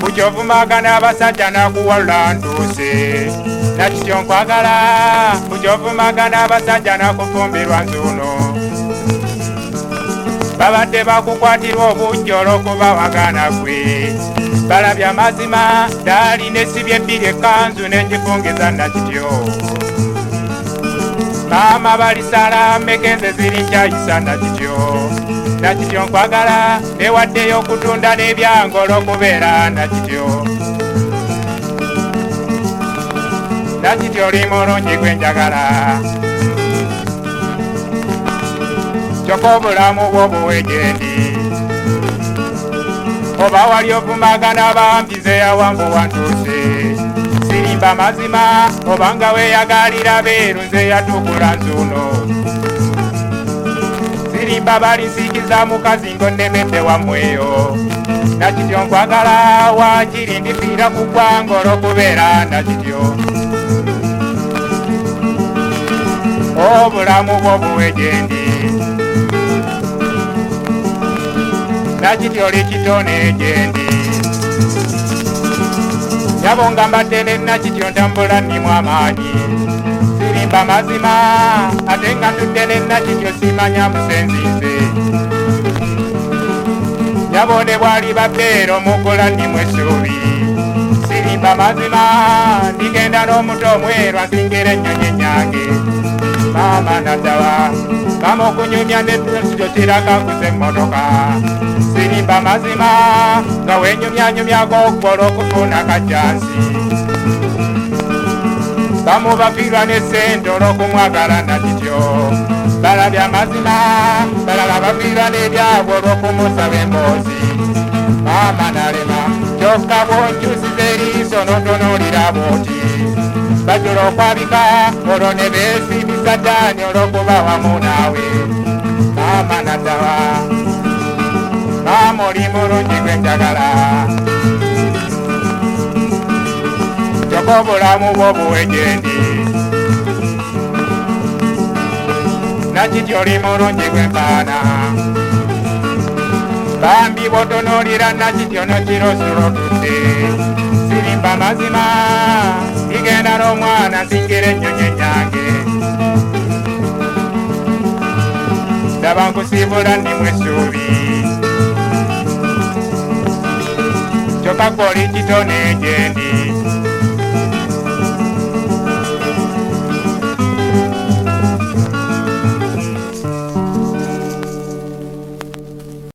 ku kyovumagana abasajja n'akuwalula ntuuse nakityo nkwagala ku kyovumagana abasajja n'akufumbirwa nzuuno. Babadde bakukwatirwa obujja olw'okubawagana gwe. Balabye amazima daalina esibya ebbiri ekkanzu n'engifungiza nakityo. Maama balisala mekenze ziri nkyayisa nakityo nakityo nkwagala newaddeyo okutunda n'ebyango olw'okubeera nakityo nakityo oli mulungi gwenjagala kyokka obulamu bw'obuwegendi oba wali ovumagana bampize yawambu wantuuse sirimba mazima obanga weyagalira beeru nze yatukula nzuuno. Sirimba balinsiikiza mukazi ngonnemedde wammweyo nakityo nkwagala wakiri ndifiira ku ggwanga olw'okubeera nakityo obulamu bw'obuwegendi nakityo oli kitone gyendi yabo nga mbadde ne nakityo ntambula nnimu amaanyi sirimba mazima ate nga ntudde ne nakityo simanya musenzize. Yabo ne bwali babbeera omugula nnimu essuubi sirimba mazima ndigenda n'omuto omwerwa nsingera ennyonyi enyange maama naddawa kama okunyumya nekyo kirakakuza emmotoka sirimba mazima nga wenyumyanyumyako okukola okufuna kajansi. Bamu bafiirwa nesente olw'okumwagala nakityo balabya amazima balala bafiirwa n'ebyabwe olw'okumusaba emboozi. Maama nalema kyokka bwonkyusiza eriiso n'otonuulira bwoti. Bajula okwabika olwo ne beesiimisa ddaani olw'okuba wamu naawe. Maama naddawa oli mulungi gwenjagala kyokka obulamu bw'obuwegendi nakiti oli mulungi gwenfaana bambi bwotonuulira nakityo nokirosirotudde sirimba mazima ndigenda n'omwana nsingira ennyonyi enyange. Ndaba nkusiibula ndimu essuubi kyokka gwoli kitone gyendi